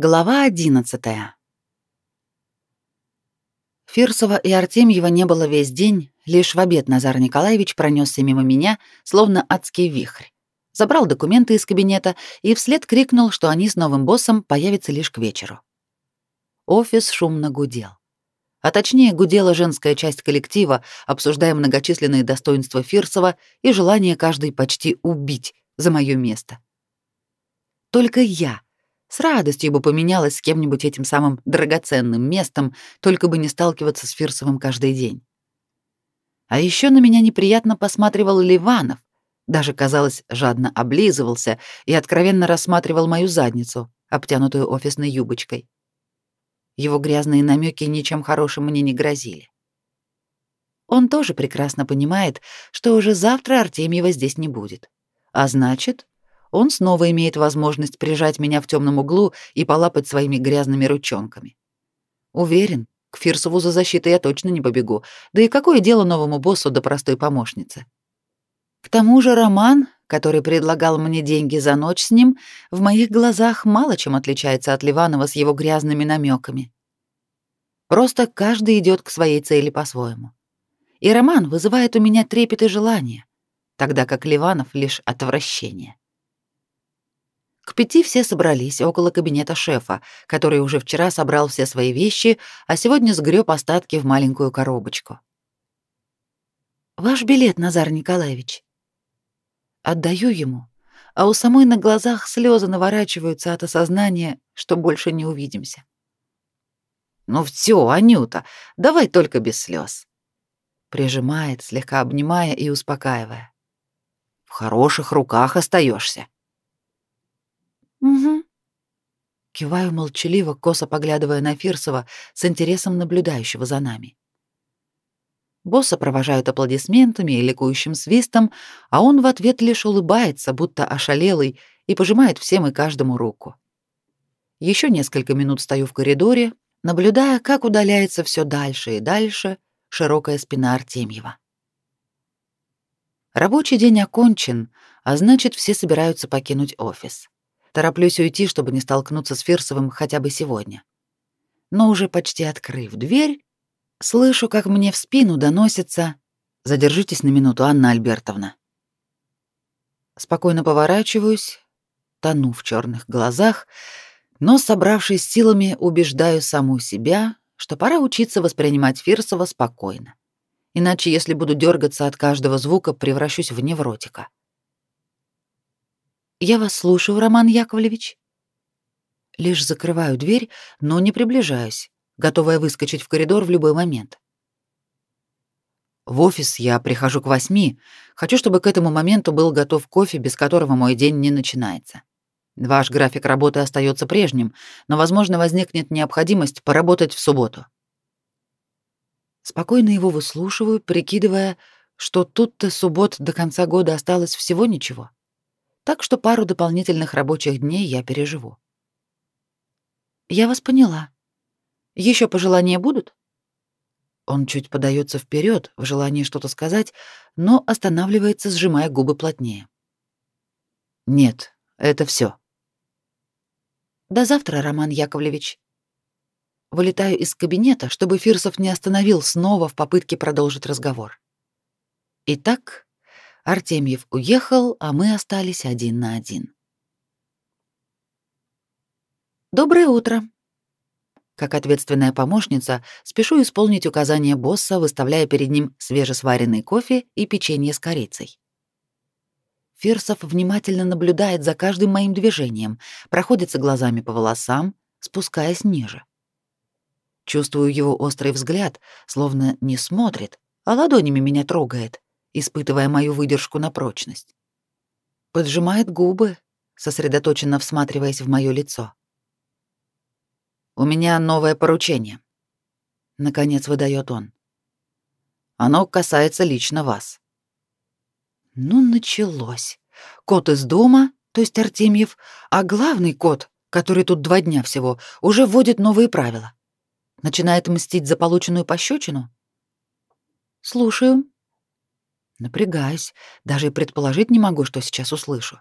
Глава 11. Фирсова и Артемьева не было весь день, лишь в обед Назар Николаевич пронесся мимо меня, словно адский вихрь. Забрал документы из кабинета и вслед крикнул, что они с новым боссом появятся лишь к вечеру. Офис шумно гудел. А точнее, гудела женская часть коллектива, обсуждая многочисленные достоинства Фирсова и желание каждой почти убить за мое место. Только я — с радостью бы поменялась с кем-нибудь этим самым драгоценным местом, только бы не сталкиваться с Фирсовым каждый день. А еще на меня неприятно посматривал Ливанов, даже, казалось, жадно облизывался и откровенно рассматривал мою задницу, обтянутую офисной юбочкой. Его грязные намеки ничем хорошим мне не грозили. Он тоже прекрасно понимает, что уже завтра Артемьева здесь не будет. А значит, он снова имеет возможность прижать меня в темном углу и полапать своими грязными ручонками. Уверен, к Фирсову за защитой я точно не побегу. Да и какое дело новому боссу до простой помощницы? К тому же Роман, который предлагал мне деньги за ночь с ним, в моих глазах мало чем отличается от Ливанова с его грязными намеками. Просто каждый идет к своей цели по-своему. И Роман вызывает у меня трепет и желание, тогда как Ливанов — лишь отвращение. К пяти все собрались около кабинета шефа, который уже вчера собрал все свои вещи, а сегодня сгреб остатки в маленькую коробочку. «Ваш билет, Назар Николаевич». Отдаю ему, а у самой на глазах слезы наворачиваются от осознания, что больше не увидимся. «Ну все, Анюта, давай только без слез. Прижимает, слегка обнимая и успокаивая. «В хороших руках остаешься. Угу. Киваю молчаливо, косо поглядывая на Фирсова с интересом наблюдающего за нами. Босса провожают аплодисментами и ликующим свистом, а он в ответ лишь улыбается, будто ошалелый, и пожимает всем и каждому руку. Еще несколько минут стою в коридоре, наблюдая, как удаляется все дальше и дальше широкая спина Артемьева. Рабочий день окончен, а значит, все собираются покинуть офис. Тороплюсь уйти, чтобы не столкнуться с Фирсовым хотя бы сегодня. Но уже почти открыв дверь, слышу, как мне в спину доносится «Задержитесь на минуту, Анна Альбертовна». Спокойно поворачиваюсь, тону в черных глазах, но, собравшись силами, убеждаю саму себя, что пора учиться воспринимать Фирсова спокойно. Иначе, если буду дергаться от каждого звука, превращусь в невротика. Я вас слушаю, Роман Яковлевич. Лишь закрываю дверь, но не приближаюсь, готовая выскочить в коридор в любой момент. В офис я прихожу к восьми. Хочу, чтобы к этому моменту был готов кофе, без которого мой день не начинается. Ваш график работы остается прежним, но, возможно, возникнет необходимость поработать в субботу. Спокойно его выслушиваю, прикидывая, что тут-то суббот до конца года осталось всего ничего так что пару дополнительных рабочих дней я переживу. Я вас поняла. Еще пожелания будут? Он чуть подается вперед в желании что-то сказать, но останавливается, сжимая губы плотнее. Нет, это все. До завтра, Роман Яковлевич. Вылетаю из кабинета, чтобы Фирсов не остановил снова в попытке продолжить разговор. Итак, Артемьев уехал, а мы остались один на один. Доброе утро. Как ответственная помощница, спешу исполнить указания босса, выставляя перед ним свежесваренный кофе и печенье с корицей. Фирсов внимательно наблюдает за каждым моим движением, проходится глазами по волосам, спускаясь ниже. Чувствую его острый взгляд, словно не смотрит, а ладонями меня трогает, испытывая мою выдержку на прочность. Поджимает губы, сосредоточенно всматриваясь в моё лицо. «У меня новое поручение», — наконец выдаёт он. «Оно касается лично вас». Ну, началось. Кот из дома, то есть Артемьев, а главный кот, который тут два дня всего, уже вводит новые правила. Начинает мстить за полученную пощечину? Слушаю. Напрягаюсь, даже и предположить не могу, что сейчас услышу.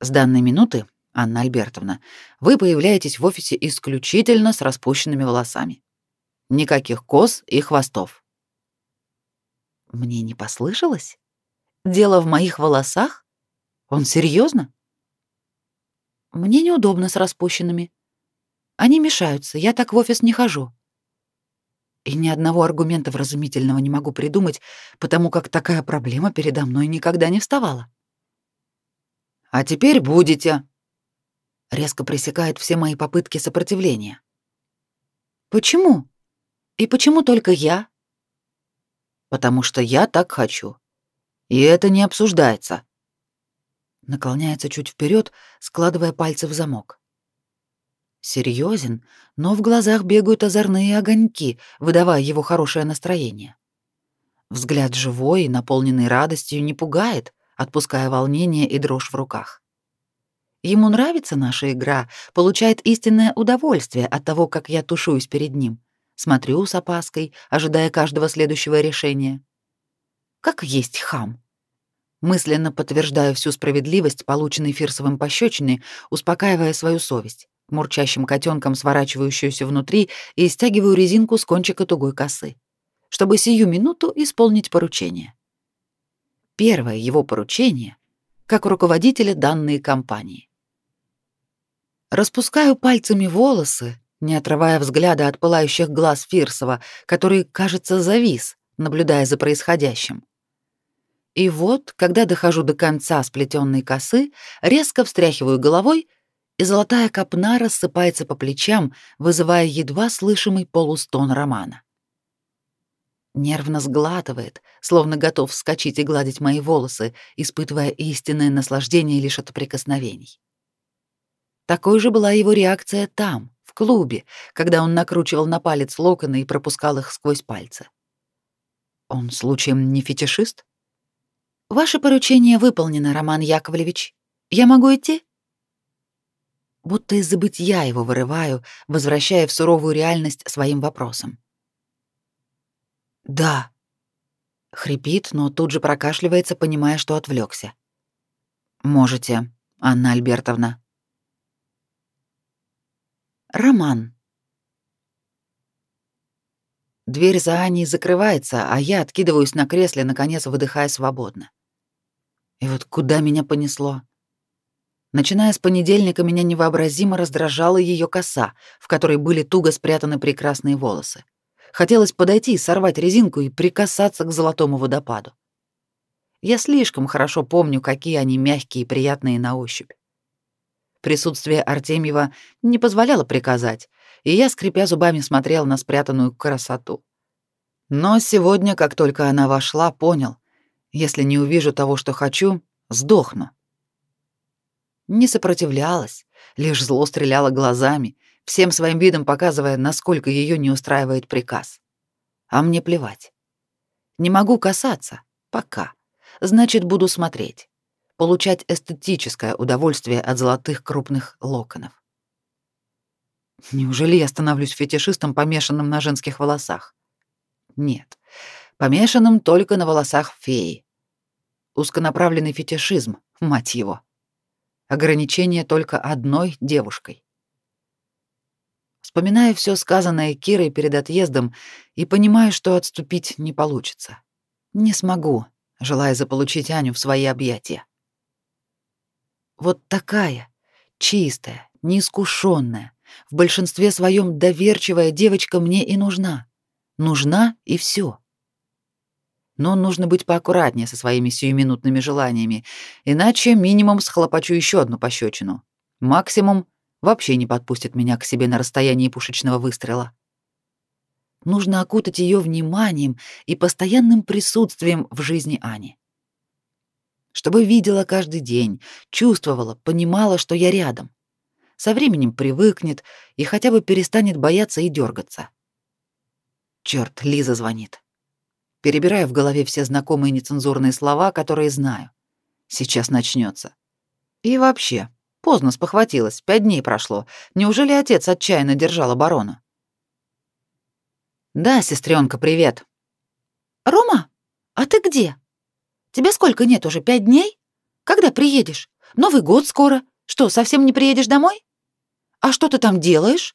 С данной минуты Анна Альбертовна, вы появляетесь в офисе исключительно с распущенными волосами. Никаких кос и хвостов. Мне не послышалось? Дело в моих волосах? Он серьезно? Мне неудобно с распущенными. Они мешаются, я так в офис не хожу. И ни одного аргумента вразумительного не могу придумать, потому как такая проблема передо мной никогда не вставала. А теперь будете. Резко пресекает все мои попытки сопротивления. Почему? И почему только я? Потому что я так хочу. И это не обсуждается. Наклоняется чуть вперед, складывая пальцы в замок. Серьезен, но в глазах бегают озорные огоньки, выдавая его хорошее настроение. Взгляд живой и наполненный радостью не пугает, отпуская волнение и дрожь в руках. Ему нравится наша игра, получает истинное удовольствие от того, как я тушуюсь перед ним. Смотрю с опаской, ожидая каждого следующего решения. Как есть хам. Мысленно подтверждаю всю справедливость, полученной Фирсовым пощечины, успокаивая свою совесть, мурчащим котенком, сворачивающуюся внутри, и стягиваю резинку с кончика тугой косы, чтобы сию минуту исполнить поручение. Первое его поручение как руководителя данной компании. Распускаю пальцами волосы, не отрывая взгляда от пылающих глаз Фирсова, который, кажется, завис, наблюдая за происходящим. И вот, когда дохожу до конца сплетенной косы, резко встряхиваю головой, и золотая копна рассыпается по плечам, вызывая едва слышимый полустон Романа. Нервно сглатывает, словно готов вскочить и гладить мои волосы, испытывая истинное наслаждение лишь от прикосновений. Такой же была его реакция там, в клубе, когда он накручивал на палец локоны и пропускал их сквозь пальцы. Он случаем не фетишист? Ваше поручение выполнено, Роман Яковлевич. Я могу идти? Будто из забытья его вырываю, возвращая в суровую реальность своим вопросом. Да. Хрипит, но тут же прокашливается, понимая, что отвлекся. Можете, Анна Альбертовна. Роман. Дверь за Аней закрывается, а я откидываюсь на кресле, наконец выдыхая свободно. И вот куда меня понесло? Начиная с понедельника меня невообразимо раздражала ее коса, в которой были туго спрятаны прекрасные волосы. Хотелось подойти, сорвать резинку и прикасаться к золотому водопаду. Я слишком хорошо помню, какие они мягкие и приятные на ощупь. Присутствие Артемьева не позволяло приказать, и я, скрипя зубами, смотрел на спрятанную красоту. Но сегодня, как только она вошла, понял, если не увижу того, что хочу, сдохну. Не сопротивлялась, лишь зло стреляла глазами, всем своим видом показывая, насколько ее не устраивает приказ. А мне плевать. Не могу касаться, пока. Значит, буду смотреть, получать эстетическое удовольствие от золотых крупных локонов. Неужели я становлюсь фетишистом, помешанным на женских волосах? Нет помешанным только на волосах феи. Узконаправленный фетишизм, мать его. Ограничение только одной девушкой. Вспоминаю все сказанное Кирой перед отъездом и понимаю, что отступить не получится. Не смогу, желая заполучить Аню в свои объятия. Вот такая, чистая, неискушенная, в большинстве своем доверчивая девочка мне и нужна. Нужна и все но нужно быть поаккуратнее со своими сиюминутными желаниями, иначе минимум схлопочу еще одну пощечину. Максимум вообще не подпустит меня к себе на расстоянии пушечного выстрела. Нужно окутать ее вниманием и постоянным присутствием в жизни Ани. Чтобы видела каждый день, чувствовала, понимала, что я рядом. Со временем привыкнет и хотя бы перестанет бояться и дергаться. Черт, Лиза звонит перебирая в голове все знакомые нецензурные слова, которые знаю. Сейчас начнется. И вообще, поздно спохватилась, пять дней прошло. Неужели отец отчаянно держал оборону? Да, сестренка, привет. Рома, а ты где? Тебе сколько нет уже, пять дней? Когда приедешь? Новый год скоро. Что, совсем не приедешь домой? А что ты там делаешь?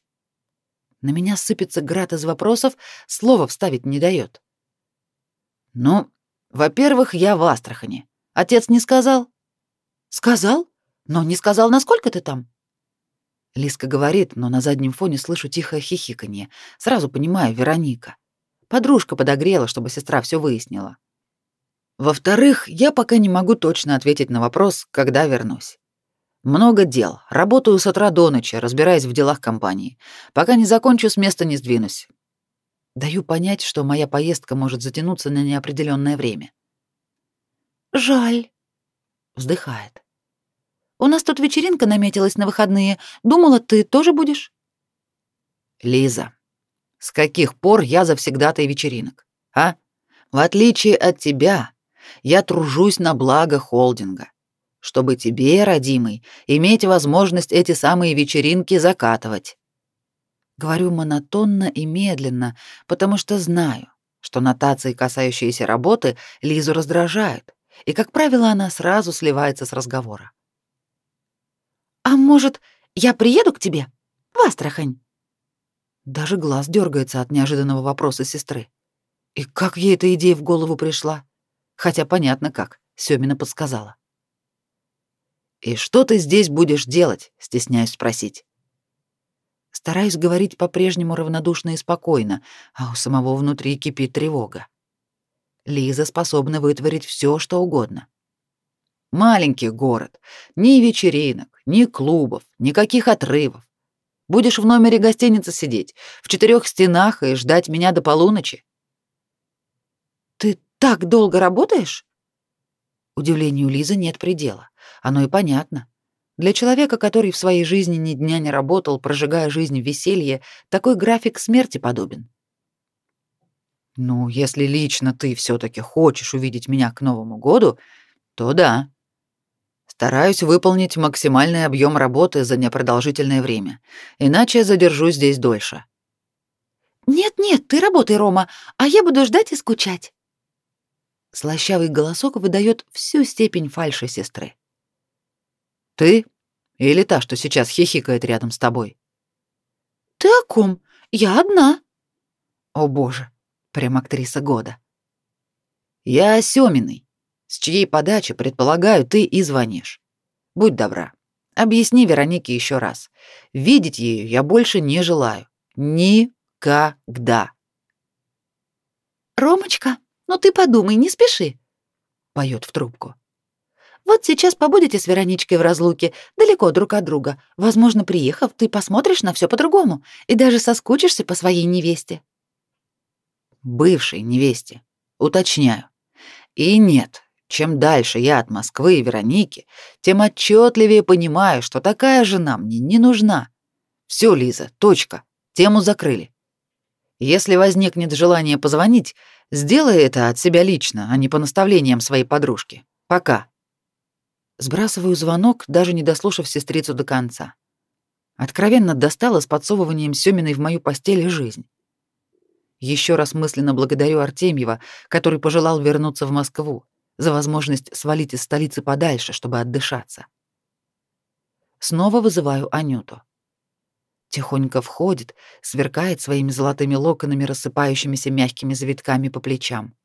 На меня сыпется град из вопросов, слова вставить не дает. Ну, во-первых, я в Астрахани. Отец не сказал? Сказал? Но не сказал, насколько ты там. Лиска говорит, но на заднем фоне слышу тихое хихиканье. Сразу понимаю, Вероника. Подружка подогрела, чтобы сестра все выяснила. Во-вторых, я пока не могу точно ответить на вопрос, когда вернусь. Много дел. Работаю с утра до ночи, разбираясь в делах компании. Пока не закончу, с места не сдвинусь. Даю понять, что моя поездка может затянуться на неопределенное время. Жаль. Вздыхает. У нас тут вечеринка наметилась на выходные. Думала, ты тоже будешь? Лиза, с каких пор я завсегдатай вечеринок, а? В отличие от тебя, я тружусь на благо холдинга, чтобы тебе, родимый, иметь возможность эти самые вечеринки закатывать. Говорю монотонно и медленно, потому что знаю, что нотации, касающиеся работы, Лизу раздражают, и, как правило, она сразу сливается с разговора. «А может, я приеду к тебе? В Астрахань?» Даже глаз дергается от неожиданного вопроса сестры. И как ей эта идея в голову пришла? Хотя понятно как, Сёмина подсказала. «И что ты здесь будешь делать?» — стесняюсь спросить. Стараюсь говорить по-прежнему равнодушно и спокойно, а у самого внутри кипит тревога. Лиза способна вытворить все, что угодно. Маленький город, ни вечеринок, ни клубов, никаких отрывов. Будешь в номере гостиницы сидеть, в четырех стенах и ждать меня до полуночи. Ты так долго работаешь? Удивлению Лизы нет предела. Оно и понятно. Для человека, который в своей жизни ни дня не работал, прожигая жизнь в веселье, такой график смерти подобен. Ну, если лично ты все таки хочешь увидеть меня к Новому году, то да. Стараюсь выполнить максимальный объем работы за непродолжительное время, иначе задержусь здесь дольше. Нет-нет, ты работай, Рома, а я буду ждать и скучать. Слащавый голосок выдает всю степень фальши сестры. Ты или та, что сейчас хихикает рядом с тобой? Ты о ком? Я одна. О боже, прям актриса года. Я Семиный с чьей подачи, предполагаю, ты и звонишь. Будь добра, объясни Веронике еще раз. Видеть ее я больше не желаю. Никогда. Ромочка, ну ты подумай, не спеши, поет в трубку. Вот сейчас побудете с Вероничкой в разлуке, далеко друг от друга. Возможно, приехав, ты посмотришь на все по-другому и даже соскучишься по своей невесте. Бывшей невесте. Уточняю. И нет, чем дальше я от Москвы и Вероники, тем отчетливее понимаю, что такая жена мне не нужна. Все, Лиза, точка. Тему закрыли. Если возникнет желание позвонить, сделай это от себя лично, а не по наставлениям своей подружки. Пока. Сбрасываю звонок, даже не дослушав сестрицу до конца. Откровенно достала с подсовыванием Сёминой в мою постель жизнь. Еще раз мысленно благодарю Артемьева, который пожелал вернуться в Москву за возможность свалить из столицы подальше, чтобы отдышаться. Снова вызываю Анюту. Тихонько входит, сверкает своими золотыми локонами, рассыпающимися мягкими завитками по плечам.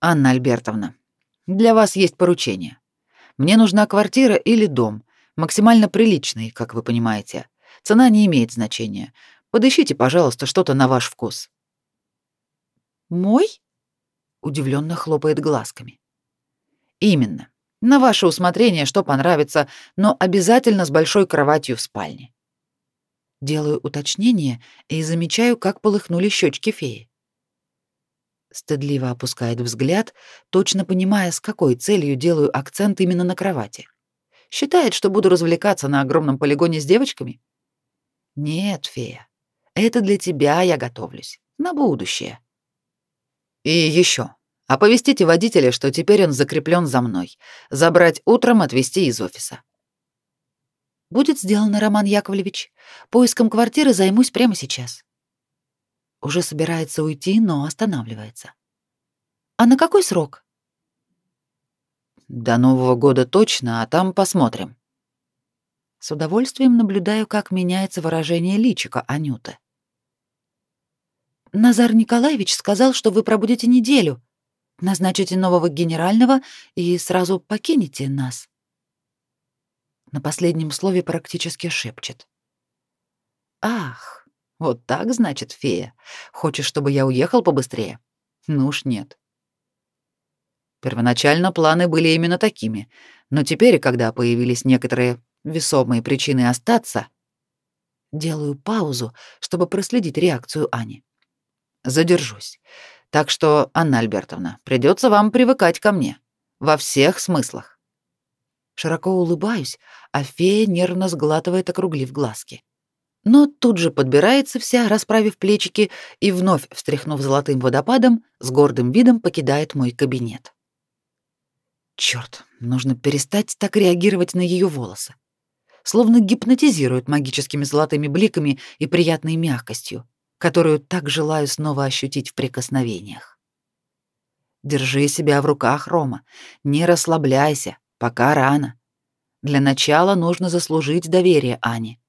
Анна Альбертовна, для вас есть поручение. Мне нужна квартира или дом, максимально приличный, как вы понимаете. Цена не имеет значения. Подыщите, пожалуйста, что-то на ваш вкус. Мой? удивленно хлопает глазками. Именно. На ваше усмотрение, что понравится, но обязательно с большой кроватью в спальне. Делаю уточнение и замечаю, как полыхнули щечки феи. Стыдливо опускает взгляд, точно понимая, с какой целью делаю акцент именно на кровати. Считает, что буду развлекаться на огромном полигоне с девочками? Нет, фея, это для тебя я готовлюсь, на будущее. И еще. Оповестите водителя, что теперь он закреплен за мной. Забрать утром, отвезти из офиса. Будет сделано, Роман Яковлевич. Поиском квартиры займусь прямо сейчас. Уже собирается уйти, но останавливается. А на какой срок? До Нового года точно, а там посмотрим. С удовольствием наблюдаю, как меняется выражение личика Анюты. Назар Николаевич сказал, что вы пробудете неделю, назначите нового генерального и сразу покинете нас. На последнем слове практически шепчет. Ах, вот так, значит, фея. Хочешь, чтобы я уехал побыстрее? Ну уж нет. Первоначально планы были именно такими, но теперь, когда появились некоторые весомые причины остаться, делаю паузу, чтобы проследить реакцию Ани. Задержусь. Так что, Анна Альбертовна, придется вам привыкать ко мне во всех смыслах. Широко улыбаюсь, а фея нервно сглатывает, округлив глазки. Но тут же подбирается вся, расправив плечики, и вновь, встряхнув золотым водопадом, с гордым видом покидает мой кабинет. Черт, нужно перестать так реагировать на ее волосы. Словно гипнотизирует магическими золотыми бликами и приятной мягкостью, которую так желаю снова ощутить в прикосновениях. Держи себя в руках, Рома. Не расслабляйся, пока рано. Для начала нужно заслужить доверие Ани.